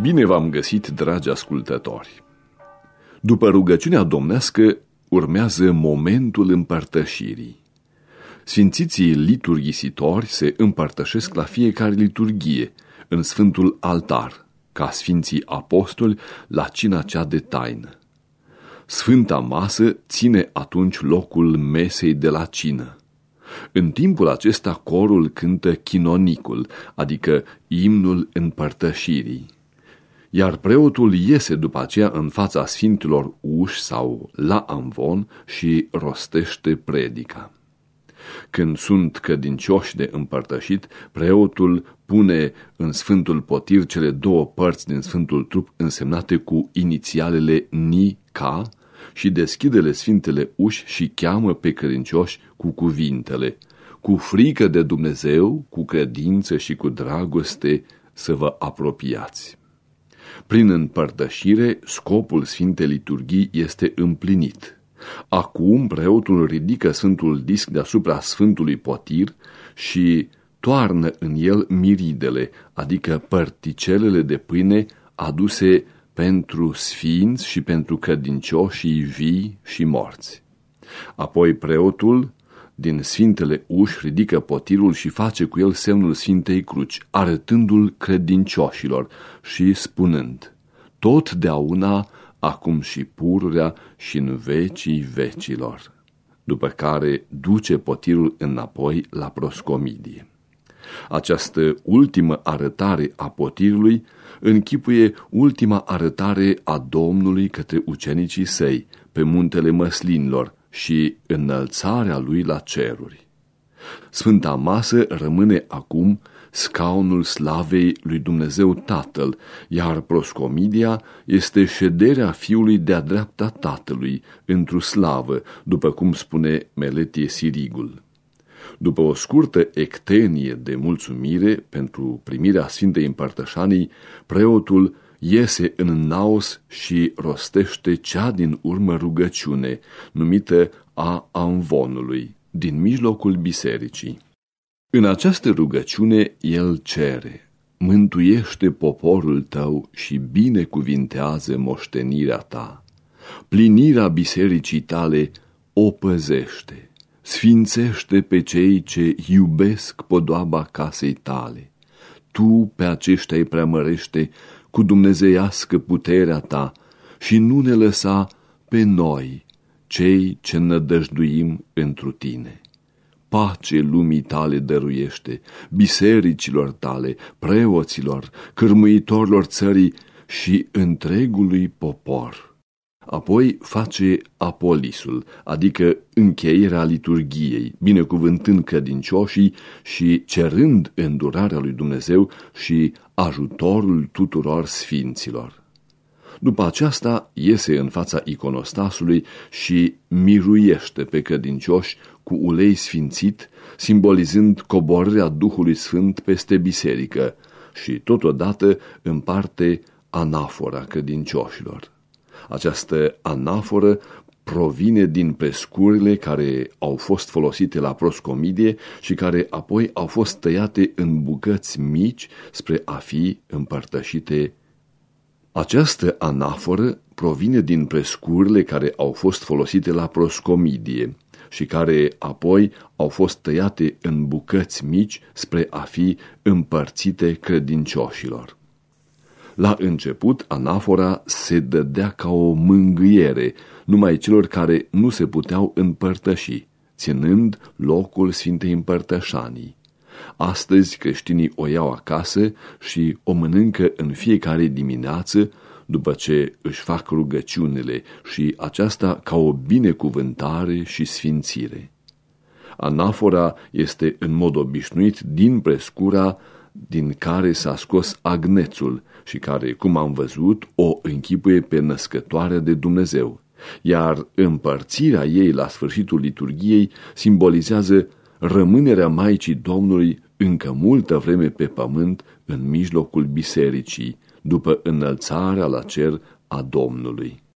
Bine v-am găsit, dragi ascultători! După rugăciunea domnească urmează momentul împărtășirii. Sfințiții liturghisitori se împărtășesc la fiecare liturghie, în Sfântul Altar, ca Sfinții Apostoli la cina cea de taină. Sfânta masă ține atunci locul mesei de la cină. În timpul acesta corul cântă chinonicul, adică imnul împărtășirii iar preotul iese după aceea în fața sfintilor uși sau la amvon și rostește predica. Când sunt cădincioși de împărtășit, preotul pune în Sfântul Potir cele două părți din Sfântul Trup însemnate cu inițialele Ni-Ca și deschidele Sfintele uși și cheamă pe credincioși cu cuvintele, cu frică de Dumnezeu, cu credință și cu dragoste să vă apropiați. Prin împărtășire, scopul Sfintei Liturghii este împlinit. Acum preotul ridică Sfântul Disc deasupra Sfântului Potir și toarnă în el miridele, adică părticelele de pâine aduse pentru sfinți și pentru credincioșii vii și morți. Apoi preotul din Sfintele Uși ridică potirul și face cu el semnul Sfintei Cruci, arătându-l credincioșilor și spunând, totdeauna, acum și pururea și în vecii vecilor. După care duce potirul înapoi la proscomidie. Această ultimă arătare a potirului închipuie ultima arătare a Domnului către ucenicii săi pe muntele măslinilor, și înălțarea lui la ceruri. Sfânta masă rămâne acum scaunul slavei lui Dumnezeu Tatăl, iar proscomidia este șederea Fiului de-a dreapta Tatălui, într-o slavă, după cum spune Meletie Sirigul. După o scurtă ectenie de mulțumire pentru primirea Sfintei Împărtășanii, preotul iese în naos și rostește cea din urmă rugăciune, numită a amvonului, din mijlocul bisericii. În această rugăciune el cere, mântuiește poporul tău și binecuvintează moștenirea ta. Plinirea bisericii tale o păzește, sfințește pe cei ce iubesc podoaba casei tale. Tu pe aceștia îi preamărește cu dumnezeiască puterea ta și nu ne lăsa pe noi, cei ce nădăjduim întru tine. Pace lumii tale dăruiește, bisericilor tale, preoților, cârmuitorilor țării și întregului popor. Apoi face apolisul, adică încheierea liturgiei, binecuvântând credincioșii și cerând îndurarea lui Dumnezeu și ajutorul tuturor sfinților. După aceasta iese în fața iconostasului și miruiește pe credincioși cu ulei sfințit, simbolizând coborârea Duhului Sfânt peste biserică și totodată împarte anafora credincioșilor. Această anaforă provine din prescurile care au fost folosite la proscomidie și care apoi au fost tăiate în bucăți mici spre a fi împărtășite. Această anaforă provine din prescurile care au fost folosite la proscomidie și care apoi au fost tăiate în bucăți mici spre a fi împărțite credincioșilor. La început, anafora se dădea ca o mângâiere numai celor care nu se puteau împărtăși, ținând locul Sfintei Împărtășanii. Astăzi creștinii o iau acasă și o mănâncă în fiecare dimineață după ce își fac rugăciunile și aceasta ca o binecuvântare și sfințire. Anafora este în mod obișnuit din prescura din care s-a scos agnețul și care, cum am văzut, o închipuie pe născătoarea de Dumnezeu, iar împărțirea ei la sfârșitul liturgiei simbolizează rămânerea Maicii Domnului încă multă vreme pe pământ în mijlocul bisericii, după înălțarea la cer a Domnului.